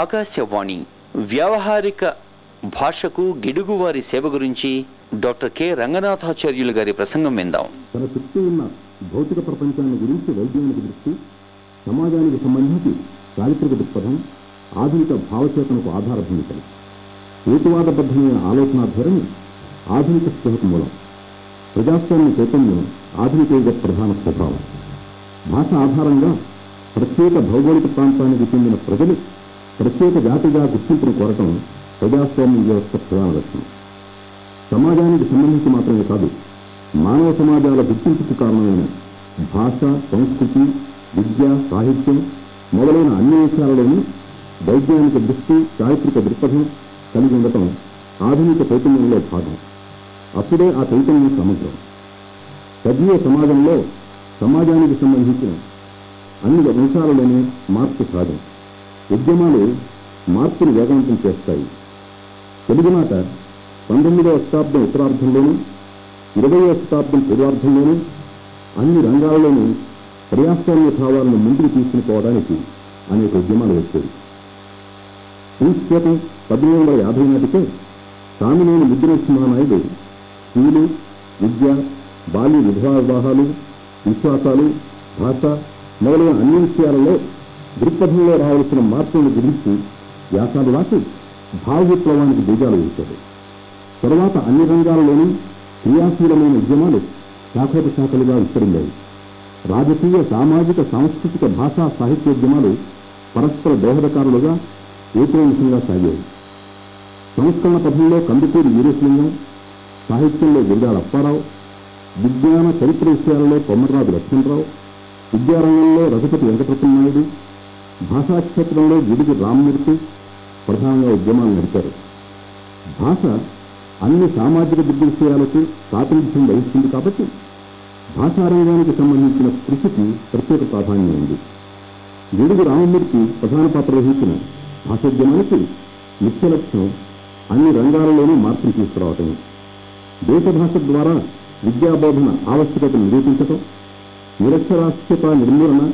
ఆకాశవాణి వ్యావహారిక భాషకు గిడుగువారి సేవ గురించి డాక్టర్ కె. రంగనాథాచార్యులు గారి ప్రసంగం విందాం. తన చుట్టూ ఉన్న భౌతిక ప్రపంచాన్ని గురించి వైజ్ఞానిక దృష్టి సమాజానికి సంబంధించి చారిత్రక దృక్పథం ఆధునిక భావచేతనకు ఆధార భూమికలు. హేతువాదబద్ధమైన ఆలోచన ధోరణి ఆధునిక స్పృహకు మూలం. ప్రజాస్వామ్య చైతన్యం ఆధునిక యుగ ప్రధాన స్వభావం. భాష ఆధారంగా ప్రత్యేక భౌగోళిక ప్రాంతానికి చెందిన ప్రజలు ప్రత్యేక జాతిగా గుర్తింపును కోరటం ప్రజాస్వామ్య వ్యవస్థ ప్రధాన లక్ష్యం. సమాజానికి సంబంధించి మాత్రమే కాదు మానవ సమాజాల గుర్తింపుకు కారణమైన భాష సంస్కృతి విద్య సాహిత్యం మొదలైన అన్ని విషయాలలోనూ వైజ్ఞానిక దృష్టి చారిత్రక దృక్పథం కలిగి ఉండటం ఆధునిక చైతన్యంలో భాగం. అప్పుడే ఆ చైతన్యం సమగ్రం. సజీవ సమాజంలో సమాజానికి సంబంధించిన అన్ని అంశాలలోనే మార్పు సహజం ఉద్యమాలు మార్పును వేగవంతం చేస్తాయి. తెలుగునాట పంతొమ్మిదవ శతాబ్దం ఉత్తరార్థంలోనూ ఇరవయవ శతాబ్దం పూర్వార్థంలోనూ అన్ని రంగాలలోనూ ప్రజాస్వామ్య భావాలను ముందుకు తీసుకుపోవడానికి అనేక ఉద్యమాలు వచ్చాయి సంస్కృతం పద్దెనిమిది వందల యాభై నాటికే సామినేని ముద్రనరసింహానాయుడు స్త్రీలు విద్య బాల్య విధవా వివాహాలు విశ్వాసాలు భాష మొదలైన అన్ని విషయాలలో దృక్పథంలో రావాల్సిన మార్పులను గురించి వ్యాసాలు రాసి భావ విప్లవానికి బీజాలు వేశాడు తరువాత అన్ని రంగాలలోనూ క్రియాశీలమైన ఉద్యమాలు శాఖోపశాఖలుగా విస్తరించాయి. రాజకీయ సామాజిక సాంస్కృతిక భాషా సాహిత్యోద్యమాలు పరస్పర దోహదకారులుగా ఏకోముఖంగా సాగాయి. సంస్కరణ పథంలో కందుకూరి వీరేశలింగం సాహిత్యంలో గురిజాడ అప్పారావు విజ్ఞాన చరిత్ర విషయాలలో కొమ్మర్రాజు లక్ష్మణరావు విద్యారంగంలో రఘుపతి భాషా భాషాక్షేత్రంలో గిడుగు రామ్మూర్తి ప్రధానంగా ఉద్యమాలు నడిపారు భాష అన్ని సామాజిక విషయాలకు ప్రాతినిధ్యం వహిస్తుంది కాబట్టి భాషారంగానికి సంబంధించిన కృషికి ప్రత్యేక ప్రాధాన్యం ఉంది. విడుగు రామమూర్తి ప్రధాన పాత్ర వహించిన భాషోద్యమానికి ముఖ్య లక్ష్యం అన్ని రంగాలలోనూ మార్పులు తీసుకురావటం. దేశ భాష ద్వారా విద్యాబోధన ఆవశ్యకతను నిరూపించటం నిరక్షరాస్యత నిర్మూలన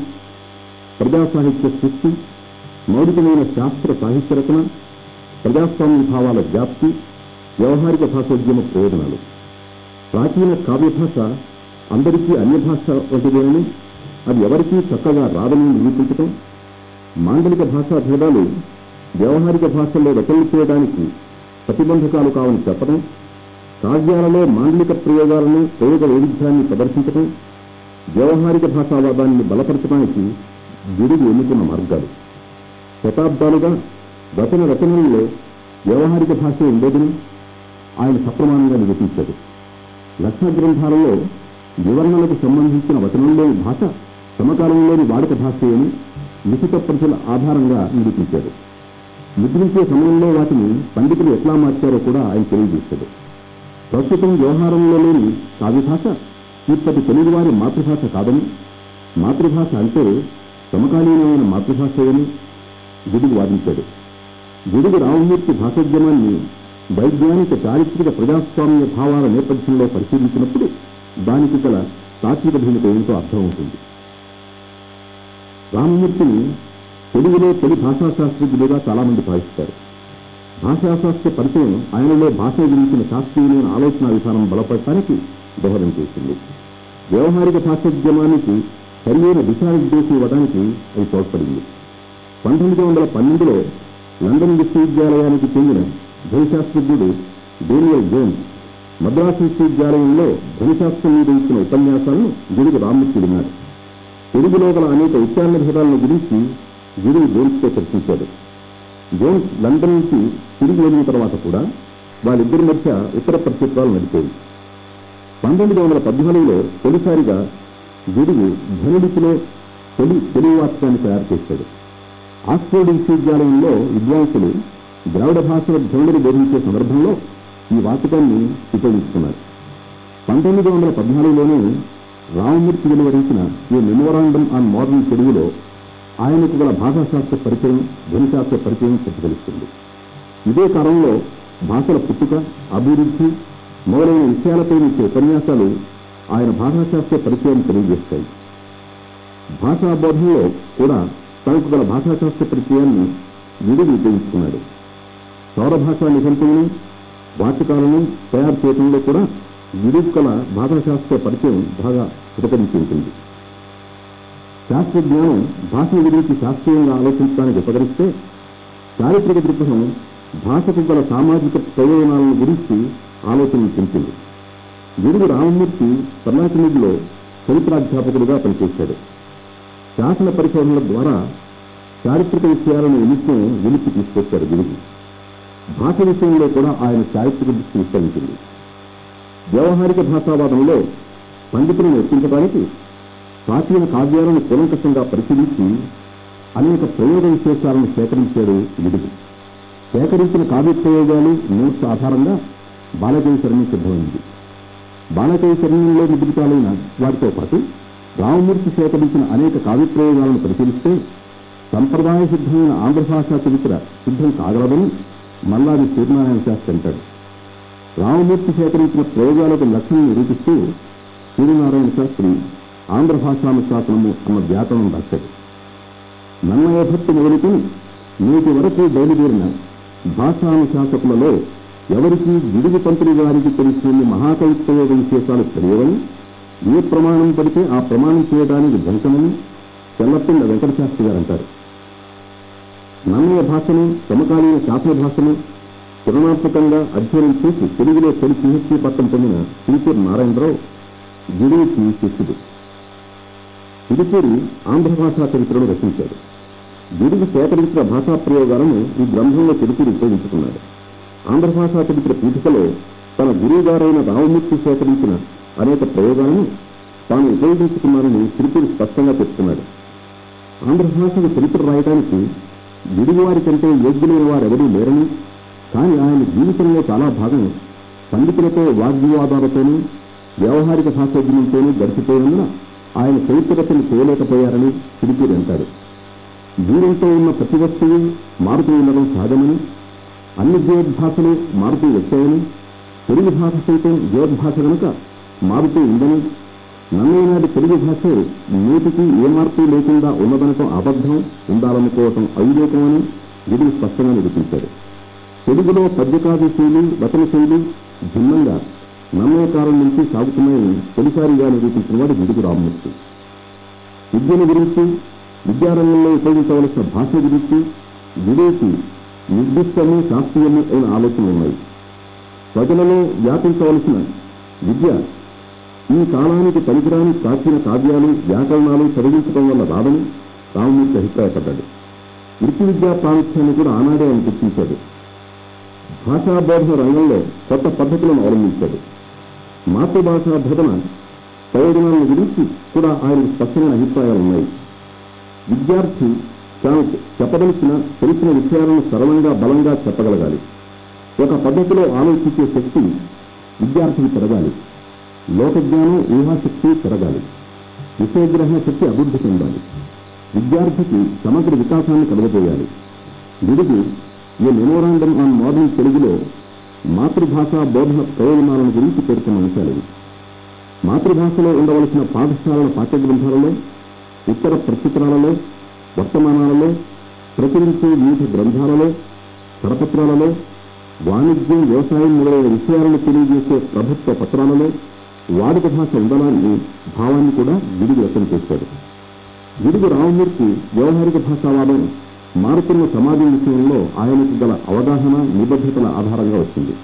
ప్రజా సాహిత్య సృష్టి మౌలికమైన శాస్త్ర సాహిత్య రచన ప్రజాస్వామ్య భావాల వ్యాప్తి వ్యవహారిక భాషోద్యమ ప్రయోజనాలు. ప్రాచీన కావ్య భాష అందరికీ అన్య భాష వంటిదేనని అది ఎవరికీ చక్కగా రాదని నిరూపించటం మాండలిక భాషా భేదాలు వ్యవహారిక భాషల్లో రచనలు చేయడానికి ప్రతిబంధకాలు కావని చెప్పడం కావ్యాలలో మాండలిక ప్రయోగాలను ప్రయోగ వైవిధ్యాన్ని ప్రదర్శించడం వ్యవహారిక భాషావాదాన్ని బలపరచడానికి గురువు ఎన్నుకున్న మార్గాలు. శతాబ్దాలుగా వచన రచనల్లో వ్యవహారిక భాష ఉండేదని ఆయన సప్రమాణంగా నిరూపించాడు. లక్ష గ్రంథాలలో వివరణలకు సంబంధించిన వచనంలోని భాష సమకాలంలోని వాడుక భాషయని లిఖిత ప్రజల ఆధారంగా నిరూపించాడు. ముద్రించే సమయంలో వాటిని పండితులు ఎట్లా మార్చారో కూడా ఆయన తెలియజేశాడు. ప్రస్తుతం వ్యవహారంలో లేని కావ్యభాష ఇప్పటి తెలుగువారి మాతృభాష కాదని మాతృభాష అంటే సమకాలీనమైన మాతృభాష అని వాదించాడు. గుడుగు రామమూర్తి భాషోద్యమాన్ని వైజ్ఞానిక చారిత్రక ప్రజాస్వామ్య భావాల నేపథ్యంలో పరిశీలించినప్పుడు దానికి గల తాత్విక భూమిక ఏంటో అర్థమవుతుంది. రామమూర్తిని తెలుగులో తొలి చాలా చాలామంది భావిస్తారు. భాషాశాస్త్ర పరిచయం ఆయనలో భాష గురించిన శాస్త్రీయమైన ఆలోచన విధానం బలపడటానికి దోహదం చేసింది. వ్యవహారిక భాషోద్యమానికి సరియైన దిశానిర్దేశం ఇవ్వడానికి అది తోడ్పడింది. పంతొమ్మిది వందల పన్నెండులో లండన్ విశ్వవిద్యాలయానికి చెందిన ధ్వనిశాస్త్రజ్ఞుడు డేనియల్ జోన్స్ మద్రాసు విశ్వవిద్యాలయంలో ధ్వనిశాస్త్రం మీద ఇచ్చిన ఉపన్యాసాలను గిడుగు రామ్మూర్తి విన్నారు తెలుగులో గల అనేక ఉచ్చారణ భేదాలను గురించి గిడుగు జోన్స్తో చర్చించాడు. జోన్స్ లండన్ నుంచి తిరిగి వెళ్ళిన తర్వాత కూడా వాళ్ళిద్దరి మధ్య ఉత్తర ప్రత్యుత్వాలు నడిపాయి పంతొమ్మిది వందల పద్నాలుగులో తొలిసారిగా గురువు ధ్వనిలిపిలో తొలి తెలుగు వాక్యాన్ని తయారు చేశాడు. ఆక్స్ఫోర్డ్ విశ్వవిద్యాలయంలో విద్వాంసులు ద్రావిడ భాషల ధనుడిని బోధించే సందర్భంలో ఈ వాచకాన్ని ఉపయోగిస్తున్నారు. పంతొమ్మిది వందల పద్నాలుగులోనే రామమూర్తి వెలువరించిన ఈ మెమోరాండం ఆన్ మోడర్న్ తెలుగులో ఆయనకు గల భాషాశాస్త్ర పరిచయం ధ్వనిశాస్త్ర పరిచయం ప్రతిఫలిస్తుంది. ఇదే కాలంలో భాషల పుట్టుక అభివృద్ధి మొదలైన విషయాలపై ఇచ్చే ఉపన్యాసాలు ఆయన భాషాశాస్త్ర పరిచయం తెలియజేస్తాయి. భాషా బోధనలో కూడా తనకు గల భాషాశాస్త్ర పరిచయాన్ని విడిగి ఉపయోగించుకున్నాడు సౌర భాషా వాచకాలను తయారు చేయడంలో కూడా విడుపు కల భాషాశాస్త్ర పరిచయం బాగా ఉపకరించి ఉంటుంది. శాస్త్రజ్ఞానం భాష గురించి శాస్త్రీయంగా ఆలోచించడానికి ఉపకరిస్తే చారిత్రక దృక్పథం భాషకు గల సామాజిక ప్రయోజనాలను గురించి ఆలోచన చెందుతుంది. గురువు రామమూర్తి సన్నాసినిధిలో చరిత్రాధ్యాపకుడిగా పనిచేశాడు. శాసన పరిశోధనల ద్వారా చారిత్రక విషయాలను నిత్యం వెలికి తీసుకొచ్చారు గురువు. భాష విషయంలో కూడా ఆయన చారిత్రక దృష్టి విస్తరించింది. వ్యవహారిక భాషావాదంలో పండితులను ఒప్పించడానికి ప్రాచీన కావ్యాలను కూలంకషంగా పరిశీలించి అనేక ప్రయోగ విశేషాలను సేకరించాడు విడుగు సేకరించిన కావ్య ప్రయోగాలు నోట్స్ ఆధారంగా బాలకవి సిద్ధమైంది. బాలకవి శరణంలో ముద్రితాలైన వాటితో పాటు రామమూర్తి సేకరించిన అనేక కావ్యప్రయోగాలను పరిశీలిస్తే సంప్రదాయ సిద్ధమైన ఆంధ్ర భాషా చరిత్ర సిద్ధం కాగలదని మల్లాది సూర్యనారాయణ శాస్త్రి అంటాడు. రామమూర్తి సేకరించిన ప్రయోగాలకు లక్ష్యం నిరూపిస్తూ సూర్యనారాయణ శాస్త్రి ఆంధ్ర భాషానుశాసనము అన్న వ్యాకరణం రాశాడు. నన్నయ భక్తి మొదలుకొని నేటి వరకు బయలుదేరిన భాషానుశాసకులలో ఎవరికి గిడుగు పంతులు గారికి తెలిసిన మహాకవి ప్రయోగ విశేషాలు తెలియవని ఏ ప్రమాణం పడితే ఆ ప్రమాణం చేయడానికి ధ్వంసమని చెల్లపిల్ల వెంకటశాస్త్రి గారు అంటారు. నన్నయ భాషను సమకాలీన శాస్త్ర భాషను తులనాత్మకంగా అధ్యయనం చేసి తెలుగులో తొలి పిహెచ్డీ పట్టం పొందిన సిరిపూర్ నారాయణరావు గురువుకి శిష్యుడు. సిరిపూరి ఆంధ్ర భాషా చరిత్రను రచించాడు. గిడుగు సేకరించిన భాషా ప్రయోగాలను ఈ గ్రంథంలో తెలుపుడు ఉపయోగించుకున్నాడు. ఆంధ్ర భాషా చరిత్ర పీఠికలో తన గురువుగారైన రామమూర్తి సేకరించిన అనేక ప్రయోగాలను తాను ఉపయోగించుకున్నారని తిరుపతి స్పష్టంగా చెప్తున్నాడు. ఆంధ్ర భాషకు చరిత్ర రాయడానికి విడివారి కంటే యోగ్యులైన వారెవరూ లేరని కానీ ఆయన జీవితంలో చాలా భాగం పండితులతో వాగ్వివాదాలతోనూ వ్యవహారిక భాషోద్యమంతోనూ గడిచిపోయినందున ఆయన చరిత్రతను చేయలేకపోయారని తిరుపతి అంటాడు. దూరంతో ఉన్న ప్రతి వస్తువు మారుతూ ఉండడం సహజమని అన్ని జీవద్భాషలు మారుతూ వచ్చాయని తెలుగు భాష సైతం జీవద్భాష కనుక మారుతూ ఉందని నన్నైనాటి తెలుగు భాష నేటికి ఏ మార్పు లేకుండా ఉన్నదనటం అబద్ధం ఉండాలనుకోవటం అవివేకమని గురువు స్పష్టంగా నిరూపించారు. తెలుగులో పద్యకావ్య శైలి వచన శైలి భిన్నంగా నన్నయ కాలం నుంచి సాగుతున్నాయని తొలిసారిగా నిరూపించిన వాడు గిడుగు రామూర్తి విద్యను గురించి విద్యారంగంలో ఉపయోగించవలసిన భాష గురించి గురువుకి నిర్దిష్టము శాస్త్రీయము అయిన ఆలోచనలు ఉన్నాయి. ప్రజలలో వ్యాపించవలసిన విద్య ఈ కాలానికి పనికిరాని ప్రాచీన కావ్యాలు వ్యాకరణాలు చదివించడం వల్ల రాదని రామమూర్తి అభిప్రాయపడ్డాడు. వృత్తి విద్యా ప్రాముఖ్యాన్ని కూడా ఆనాడే ఆయన గుర్తించాడు. భాషా బోధన రంగంలో కొత్త పద్ధతులను అవలంబించాడు. మాతృభాషా బోధన ప్రయోజనాల గురించి కూడా ఆయన స్పష్టమైన అభిప్రాయాలు ఉన్నాయి. విద్యార్థి తాను చెప్పదలిచిన తెలిసిన విషయాలను సరళంగా బలంగా చెప్పగలగాలి. ఒక పద్ధతిలో ఆలోచించే శక్తి విద్యార్థికి పెరగాలి. లోకజ్ఞానం ఊహాశక్తి పెరగాలి. విషయగ్రహణ శక్తి అభివృద్ధి చెందాలి. విద్యార్థికి సమగ్ర వికాసాన్ని కలుగజేయాలి విడిగి ఈ మెమోరాండం ఆన్ మోడల్ తెలుగులో మాతృభాషా బోధన ప్రయోజనాలను గురించి పేర్కొన్న అంశాలు. మాతృభాషలో ఉండవలసిన పాఠశాలల పాఠ్య గ్రంథాలలో ఇతర ప్రచిత్రాలలో వర్తమానాలలో ప్రచురించే వివిధ గ్రంథాలలో కరపత్రాలలో వాణిజ్యం వ్యవసాయం మొదలైన విషయాలను తెలియజేసే ప్రభుత్వ పత్రాలలో వాడుక భాష ఉండాలని భావాన్ని కూడా విడుగు వ్యక్తం చేశాడు. విడుగు రామమూర్తి వ్యవహారిక భాషావాదం మారుతున్న సమాజం విషయంలో ఆయనకు గల అవగాహన నిబద్ధతల ఆధారంగా వచ్చింది.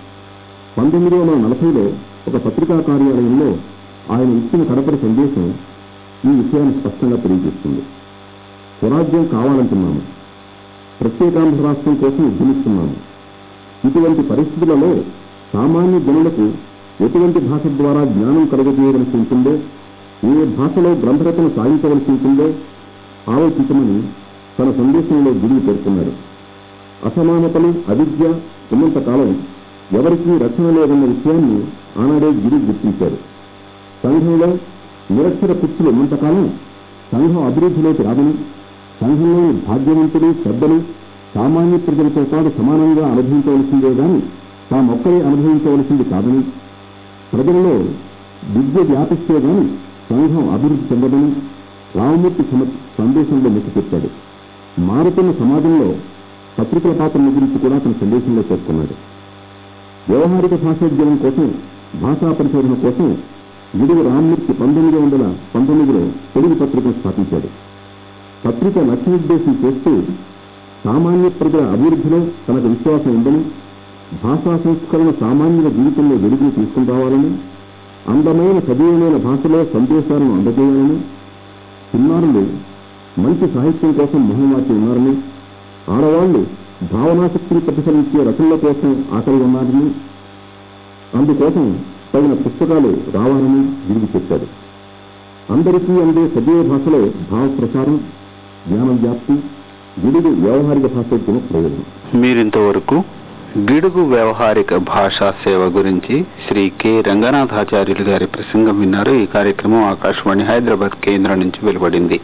పంతొమ్మిది వందల నలభైలో ఒక పత్రికా కార్యాలయంలో ఆయన ఇచ్చిన కడపడి సందేశం ఈ విషయాన్ని స్పష్టంగా తెలియజేస్తుంది. స్వరాజ్యం కావాలంటున్నాము ప్రత్యేకాంధ్ర రాష్ట్రం కోసం ఉద్యమిస్తున్నాము ఇటువంటి పరిస్థితులలో సామాన్య జనులకు ఎటువంటి భాష ద్వారా జ్ఞానం కలగజేయవలసి ఉంటుందో ఏ భాషలో గ్రంథరచన సాగించవలసి ఉంటుందో ఆలోచించమని తన సందేశంలో గురువు పేర్కొన్నారు అసమానతలు అవిద్య ఉన్నంతకాలం ఎవరికీ రక్షణ లేదన్న విషయాన్ని ఆనాడే గురువు గుర్తించారు సంఘంలో నిరక్షర పుచ్చులు ఉన్నంతకాలం సంఘం అభివృద్ధిలోకి రాదని సంఘంలోని భాగ్యవంతులు పెద్దలు సామాన్య ప్రజలతో పాటు సమానంగా అనుభవించవలసిందే గాని తామొక్కరే అనుభవించవలసింది కాదని. ప్రజల్లో విద్య వ్యాపిస్తే గాని సంఘం అభివృద్ధి చెందదని రామమూర్తి సందేశంలో మెచ్చి చెప్పాడు. మారుతున్న సమాజంలో పత్రికల పాత్రను గురించి కూడా తన సందేశంలో పేర్కొన్నాడు. వ్యవహారిక భాషోద్యమం కోసం భాషా పరిశోధన కోసం విడుగు రామ్మూర్తి పంతొమ్మిది వందల పంతొమ్మిదిలో తెలుగు పత్రికను స్థాపించాడు. పత్రిక లక్ష్యోద్దేశం చేస్తూ సామాన్య ప్రజల అభివృద్ధిలో తనకు విశ్వాసం ఉందని భాషా సంస్కరణ సామాన్యుల జీవితంలో వెలుగులు తీసుకుని రావాలని అందమైన సజీవమైన భాషలో సందేశాలను అందజేయాలని చిన్నారులు మంచి సాహిత్యం కోసం మొహమాటి ఉన్నారని ఆడవాళ్ళు భావనాశక్తిని ప్రతిఫలించే రచనల కోసం ఆకలి ఉన్నారని అందుకోసం తగిన పుస్తకాలు రావాలని తిరిగి చెప్పాడు అందరికీ అందే సజీవ భాషలో భావ ప్రచారం జ్ఞాన వ్యాప్తి గిడుగు వ్యవహారిక భాషోద్యమ ప్రయోజనం. మీరింతవరకు గిడుగు వ్యవహారిక భాషా సేవ గురించి శ్రీ కె. రంగనాథాచార్యులు గారి ప్రసంగం విన్నారు. ఈ కార్యక్రమం ఆకాశవాణి హైదరాబాద్ కేంద్రం నుంచి వెలువడింది.